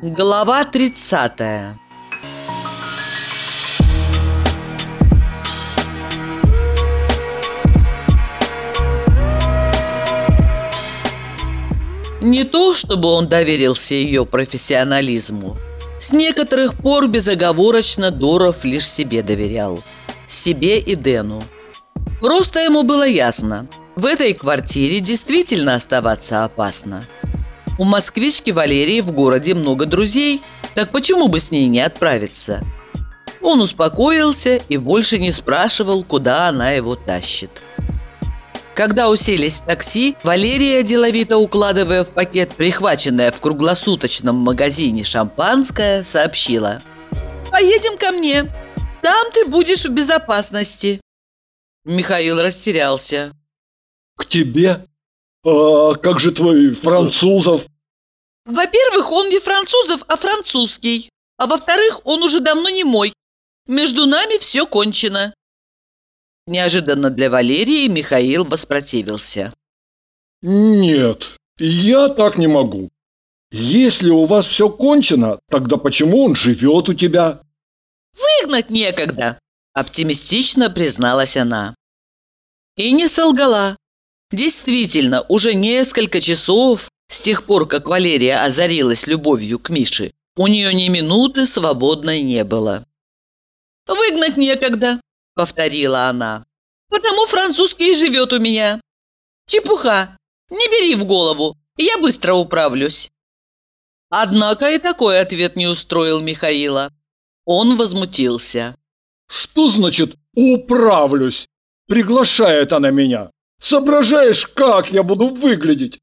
Глава 30 Не то, чтобы он доверился ее профессионализму. С некоторых пор безоговорочно Доров лишь себе доверял. Себе и Дэну. Просто ему было ясно, в этой квартире действительно оставаться опасно – у москвички Валерии в городе много друзей, так почему бы с ней не отправиться? Он успокоился и больше не спрашивал, куда она его тащит. Когда уселись в такси, Валерия, деловито укладывая в пакет прихваченное в круглосуточном магазине шампанское, сообщила «Поедем ко мне, там ты будешь в безопасности». Михаил растерялся. «К тебе? А как же твой французов? Во-первых, он не французов, а французский. А во-вторых, он уже давно не мой. Между нами все кончено. Неожиданно для Валерии Михаил воспротивился. Нет, я так не могу. Если у вас все кончено, тогда почему он живет у тебя? Выгнать некогда, оптимистично призналась она. И не солгала. Действительно, уже несколько часов, с тех пор, как Валерия озарилась любовью к Мише, у нее ни минуты свободной не было. «Выгнать некогда», — повторила она. «Потому французский живет у меня. Чепуха, не бери в голову, я быстро управлюсь». Однако и такой ответ не устроил Михаила. Он возмутился. «Что значит «управлюсь»? Приглашает она меня. Соображаешь, как я буду выглядеть?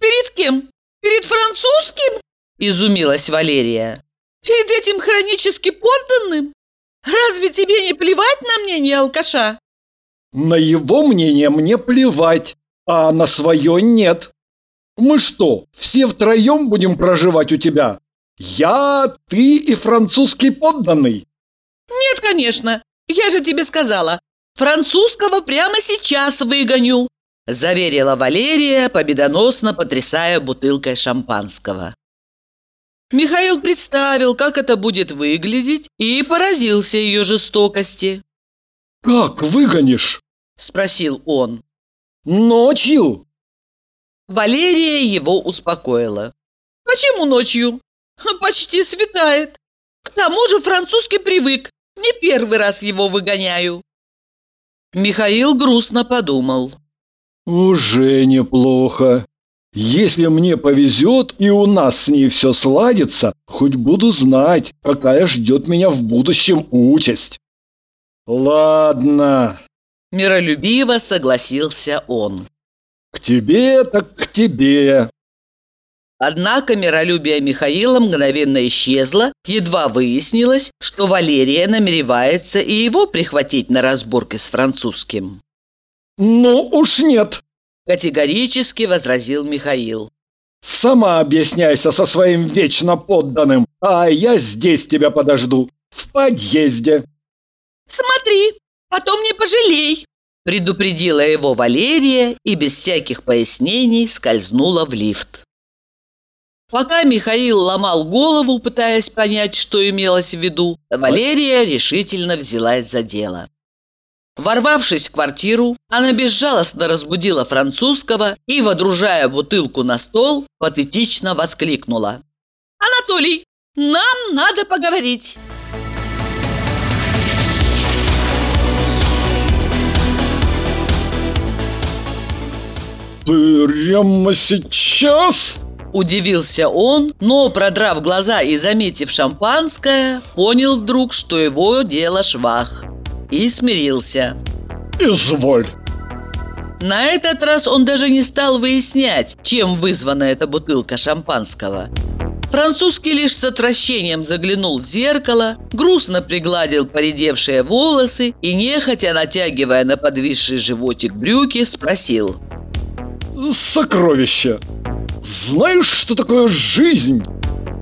Перед кем? Перед французским? Изумилась Валерия. Перед этим хронически подданным? Разве тебе не плевать на мнение алкаша? На его мнение мне плевать, а на свое нет. Мы что, все втроем будем проживать у тебя? Я, ты и французский подданный? Нет, конечно. Я же тебе сказала, Французского прямо сейчас выгоню!» Заверила Валерия, победоносно потрясая бутылкой шампанского. Михаил представил, как это будет выглядеть, и поразился ее жестокости. «Как выгонишь?» – спросил он. «Ночью!» Валерия его успокоила. «Почему ночью? Почти светает. К тому же французский привык. Не первый раз его выгоняю». Михаил грустно подумал. «Уже неплохо. Если мне повезет и у нас с ней все сладится, хоть буду знать, какая ждет меня в будущем участь». «Ладно», – миролюбиво согласился он. «К тебе так к тебе. Однако миролюбие Михаила мгновенно исчезло, едва выяснилось, что Валерия намеревается и его прихватить на разборке с французским. «Ну уж нет!» – категорически возразил Михаил. «Сама объясняйся со своим вечно подданным, а я здесь тебя подожду, в подъезде». «Смотри, потом не пожалей!» – предупредила его Валерия и без всяких пояснений скользнула в лифт. Пока Михаил ломал голову, пытаясь понять, что имелось в виду, Валерия решительно взялась за дело. Ворвавшись в квартиру, она безжалостно разбудила французского и, водружая бутылку на стол, патетично воскликнула. «Анатолий, нам надо поговорить!» «Прямо сейчас?» Удивился он, но, продрав глаза и заметив шампанское, понял вдруг, что его дело швах. И смирился. «Изволь!» На этот раз он даже не стал выяснять, чем вызвана эта бутылка шампанского. Французский лишь с отвращением заглянул в зеркало, грустно пригладил поредевшие волосы и, нехотя натягивая на подвисший животик брюки, спросил. «Сокровище! Знаешь, что такое жизнь?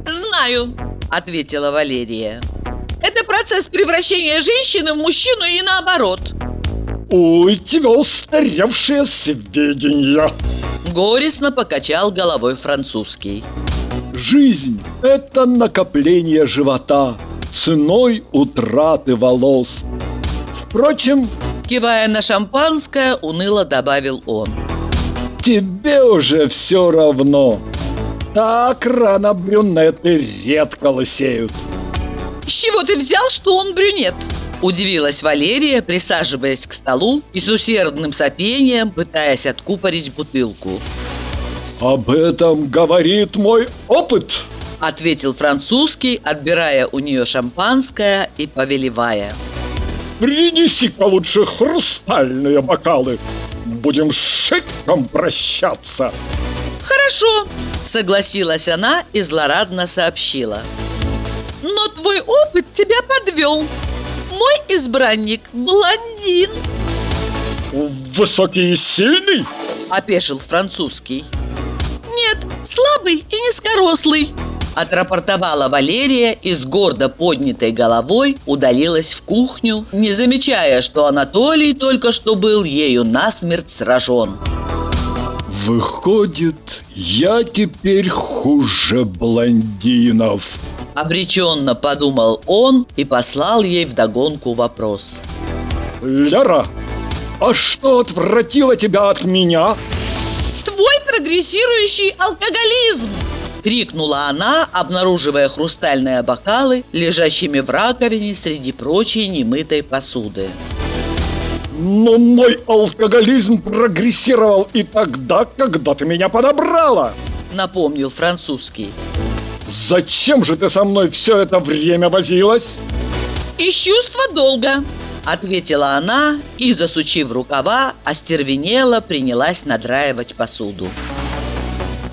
Знаю, ответила Валерия. Это процесс превращения женщины в мужчину и наоборот. Ой, тебя устаревшие сведения. Горестно покачал головой французский. Жизнь Это накопление живота ценой утраты волос. Впрочем, Кивая на шампанское, уныло добавил он. Тебе уже все равно. Так рано брюнеты редко лысеют. С чего ты взял, что он брюнет? Удивилась Валерия, присаживаясь к столу и с усердным сопением пытаясь откупорить бутылку. Об этом говорит мой опыт. Ответил французский, отбирая у нее шампанское и повелевая. Принеси-ка лучше хрустальные бокалы. Будем с шиком прощаться. Хорошо, согласилась она и злорадно сообщила. Но твой опыт тебя подвел. Мой избранник – блондин. Высокий и сильный? Опешил французский. Нет, слабый и низкорослый. Отрапортовала Валерия и с гордо поднятой головой удалилась в кухню, не замечая, что Анатолий только что был ею насмерть сражен. Выходит, я теперь хуже блондинов. Обреченно подумал он и послал ей вдогонку вопрос. Лера, а что отвратило тебя от меня? «Твой прогрессирующий алкоголизм!» Крикнула она, обнаруживая хрустальные бокалы, лежащими в раковине среди прочей немытой посуды. Но мой алкоголизм прогрессировал и тогда, когда ты меня подобрала. Напомнил французский. Зачем же ты со мной все это время возилась? «Из чувства долга!» Ответила она и, засучив рукава, остервенела принялась надраивать посуду.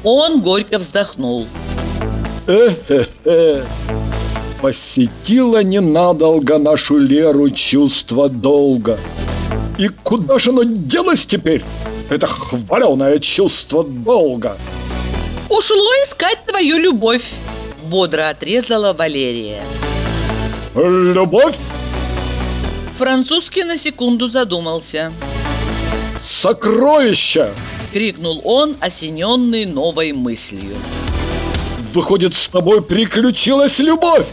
Он горько вздохнул. Э-хе-хе. Посетила ненадолго нашу Леру чувство долга. И куда же оно делось теперь? Это хваленое чувство долга. «Ушло искать твою любовь!» Бодро отрезала Валерия. Любовь, Французский на секунду задумался. сокровище. Крикнул он, осененный новой мыслью. Выходит, с тобой приключилась любовь.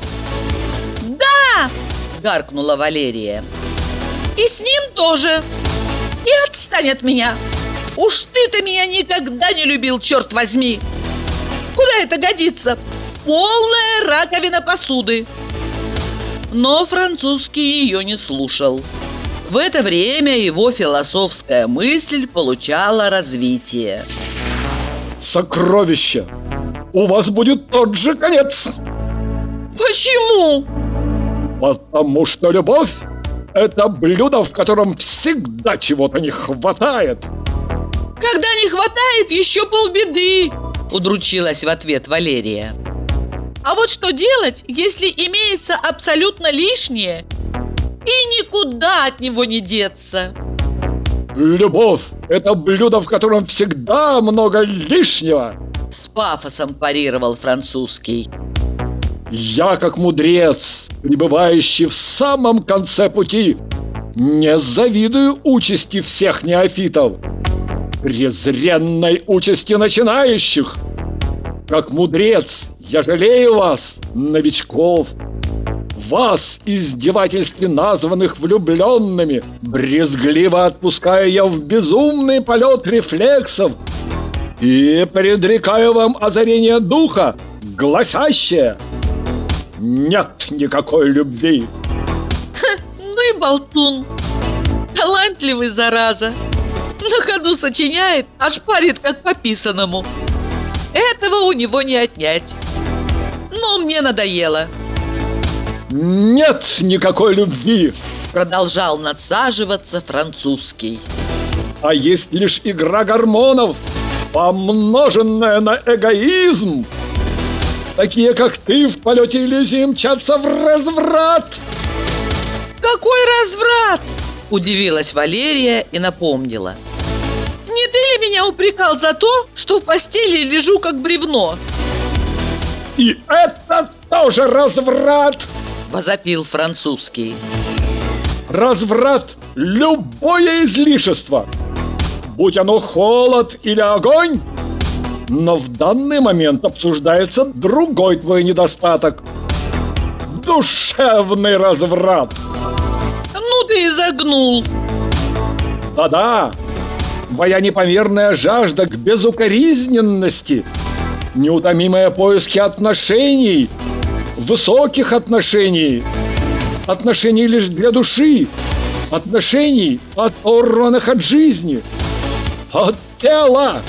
«Да!» – гаркнула Валерия. «И с ним тоже! И отстань от меня! Уж ты-то меня никогда не любил, черт возьми! Куда это годится? Полная раковина посуды!» Но французский ее не слушал. В это время его философская мысль получала развитие. Сокровище. У вас будет тот же конец. Почему? Потому что любовь – это блюдо, в котором всегда чего-то не хватает. Когда не хватает, еще полбеды Удручилась в ответ Валерия А вот что делать, если имеется абсолютно лишнее И никуда от него не деться Любовь – это блюдо, в котором всегда много лишнего. С пафосом парировал французский Я, как мудрец, пребывающий в самом конце пути, не завидую участи всех неофитов, презренной участи начинающих. Как мудрец, я жалею вас, новичков, вас, издевательски названных влюбленными, брезгливо отпускаю я в безумный полет рефлексов и предрекаю вам озарение духа, гласящее «Нет никакой любви». Ну и болтун. Талантливый, зараза. На ходу сочиняет, аж парит как по писаному. Этого у него не отнять. Но мне надоело Нет никакой любви, Продолжал надсаживаться французский а есть лишь игра гормонов, помноженная на эгоизм. Такие, как ты, в полете иллюзии мчатся в разврат. Какой разврат? Удивилась Валерия и напомнила Не ты ли меня упрекал за то, что в постели лежу как бревно? И это тоже разврат. Возопил французский Разврат – любое излишество. Будь оно холод или огонь, Но в данный момент обсуждается другой твой недостаток. Душевный разврат. Ну ты и загнул. Да-да, твоя непомерная жажда к безукоризненности, неутомимые поиски отношений, высоких отношений, отношений лишь для души, отношений, оторванных от жизни, от тела.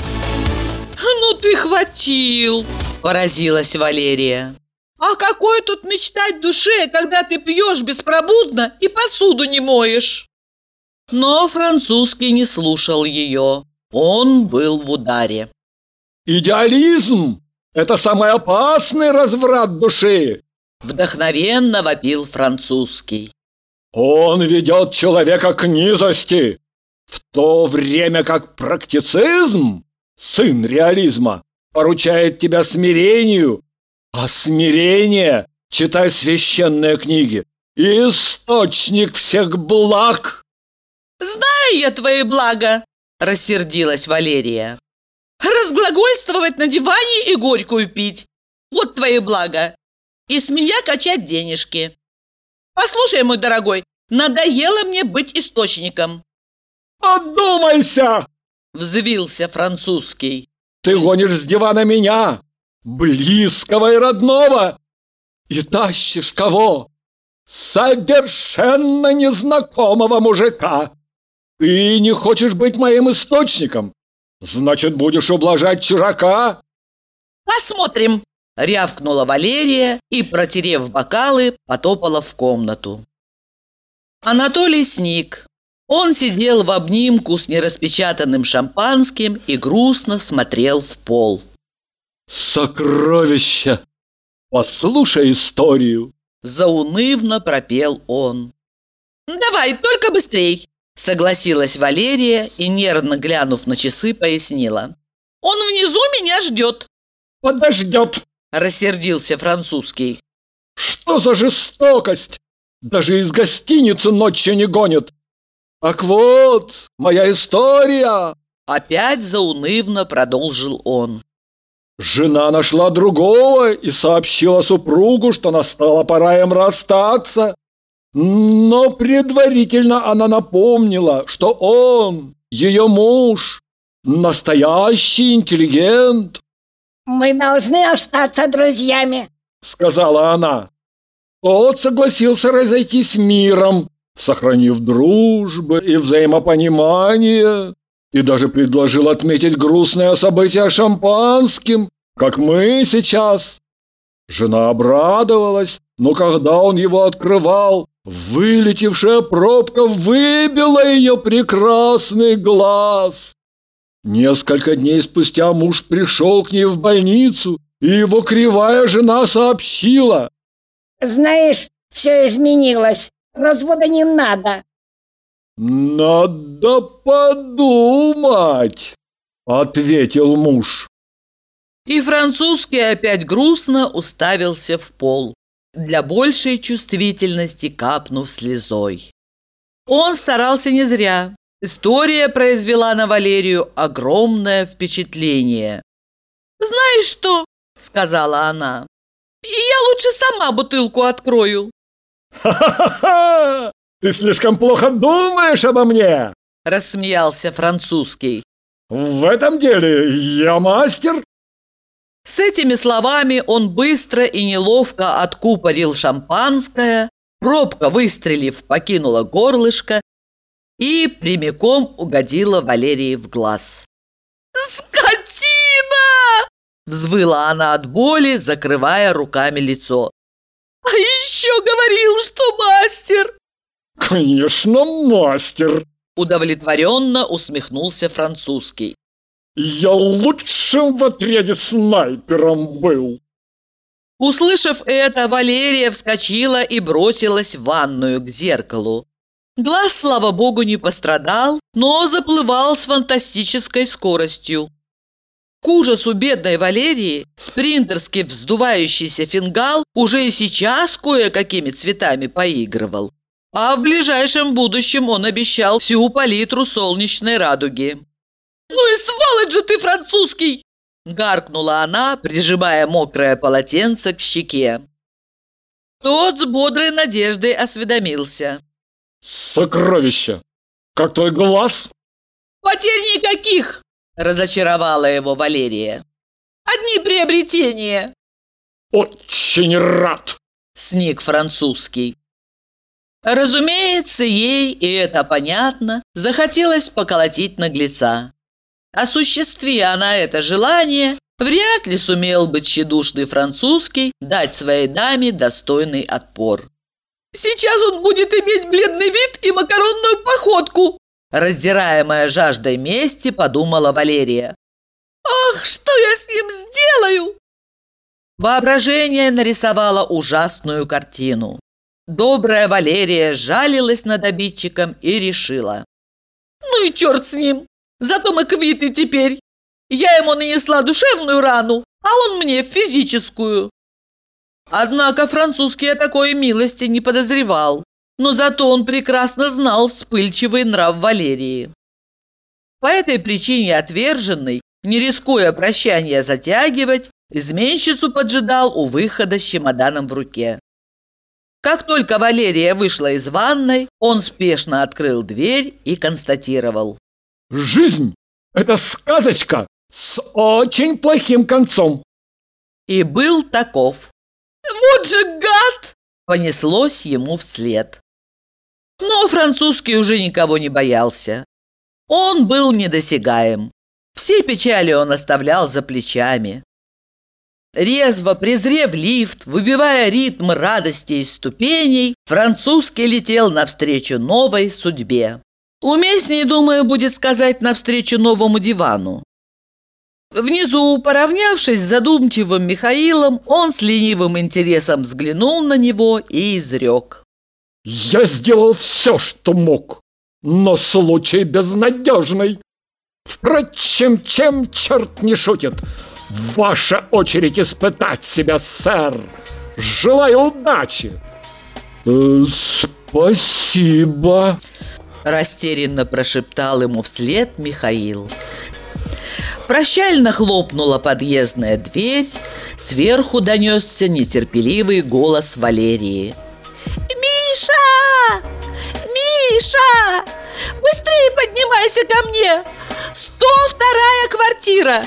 Ну ты хватил, поразилась Валерия. А какой тут мечтать душе, когда ты пьешь беспробудно и посуду не моешь? Но французский не слушал ее. Он был в ударе. Идеализм – это самый опасный разврат души. Вдохновенно вопил французский. Он ведет человека к низости, в то время как практицизм, сын реализма, поручает тебя смирению, а смирение, читай священные книги, источник всех благ. Знаю я твои блага, рассердилась Валерия. Разглагольствовать на диване и горькую пить. Вот твои блага. И с меня качать денежки. Послушай, мой дорогой, надоело мне быть источником. «Одумайся!» – взвился французский. «Ты гонишь с дивана меня, близкого и родного, и тащишь кого? Совершенно незнакомого мужика. Ты не хочешь быть моим источником, значит, будешь ублажать чужака?» «Посмотрим!» – рявкнула Валерия и, протерев бокалы, потопала в комнату. Анатолий сник. Он сидел в обнимку с нераспечатанным шампанским и грустно смотрел в пол. «Сокровище! Послушай историю!» Заунывно пропел он. «Давай, только быстрей!» Согласилась Валерия и, нервно глянув на часы, пояснила. «Он внизу меня ждет!» «Подождет!» Рассердился французский. «Что за жестокость! Даже из гостиницы ночью не гонят! Так вот, моя история!» Опять заунывно продолжил он. Жена нашла другого и сообщила супругу, что настала пора им расстаться. Но предварительно она напомнила, что он, ее муж, настоящий интеллигент. «Мы должны остаться друзьями», — сказала она. Тот согласился разойтись миром, сохранив дружбу и взаимопонимание и даже предложил отметить грустное событие шампанским, как мы сейчас. Жена обрадовалась, но когда он его открывал, вылетевшая пробка выбила ее прекрасный глаз. Несколько дней спустя муж пришел к ней в больницу, и его кривая жена сообщила. «Знаешь, все изменилось. Развода не надо. «Надо подумать», — ответил муж. И французский опять грустно уставился в пол, для большей чувствительности капнув слезой. Он старался не зря. История произвела на Валерию огромное впечатление. «Знаешь что?» — сказала она. «Я лучше сама бутылку открою». «Ха-ха-ха! Ты слишком плохо думаешь обо мне!» Рассмеялся французский. «В этом деле я мастер!» С этими словами он быстро и неловко откупорил шампанское, пробка, выстрелив, покинула горлышко и прямиком угодила Валерии в глаз. «Скотина!» – взвыла она от боли, закрывая руками лицо. «А еще говорил, что мастер!» «Конечно, мастер!» Удовлетворенно усмехнулся французский. «Я лучшим в отряде снайпером был!» Услышав это, Валерия вскочила и бросилась в ванную к зеркалу. Глаз, слава богу, не пострадал, но заплывал с фантастической скоростью. К ужасу бедной Валерии спринтерский вздувающийся фингал уже и сейчас кое-какими цветами поигрывал. А в ближайшем будущем он обещал всю палитру солнечной радуги. «Ну и сволочь же ты, французский!» Гаркнула она, прижимая мокрое полотенце к щеке. Тот с бодрой надеждой осведомился. Сокровище! Как твой глаз? Потерь никаких! Разочаровала его Валерия. Одни приобретения. Очень рад! Сник французский. Разумеется, ей, и это понятно, захотелось поколотить наглеца. Осуществи она это желание, вряд ли сумел бы тщедушный французский дать своей даме достойный отпор. «Сейчас он будет иметь бледный вид и макаронную походку!» Раздираемая жаждой мести, подумала Валерия. «Ах, что я с ним сделаю?» Воображение нарисовало ужасную картину. Добрая Валерия жалилась над обидчиком и решила. «Ну и черт с ним! Зато мы квиты теперь! Я ему нанесла душевную рану, а он мне физическую!» Однако французский о такой милости не подозревал, но зато он прекрасно знал вспыльчивый нрав Валерии. По этой причине отверженный, не рискуя прощания затягивать, изменщицу поджидал у выхода с чемоданом в руке. Как только Валерия вышла из ванной, он спешно открыл дверь и констатировал. «Жизнь – это сказочка с очень плохим концом!» И был таков. «Вот же гад!» – понеслось ему вслед. Но французский уже никого не боялся. Он был недосягаем. Все печали он оставлял за плечами. Резво презрев лифт, выбивая ритм радости и ступеней, французский летел навстречу новой судьбе. Уместнее, думаю, будет сказать навстречу новому дивану. Внизу, поравнявшись с задумчивым Михаилом, он с ленивым интересом взглянул на него и изрек. «Я сделал все, что мог, но случай безнадежный. Впрочем, чем черт не шутит, Ваша очередь испытать себя, сэр. Желаю удачи. Э, спасибо. Растерянно прошептал ему вслед Михаил. Прощально хлопнула подъездная дверь, сверху донесся нетерпеливый голос Валерии. «Миша! Миша! Быстрее поднимайся ко мне! 102-я квартира!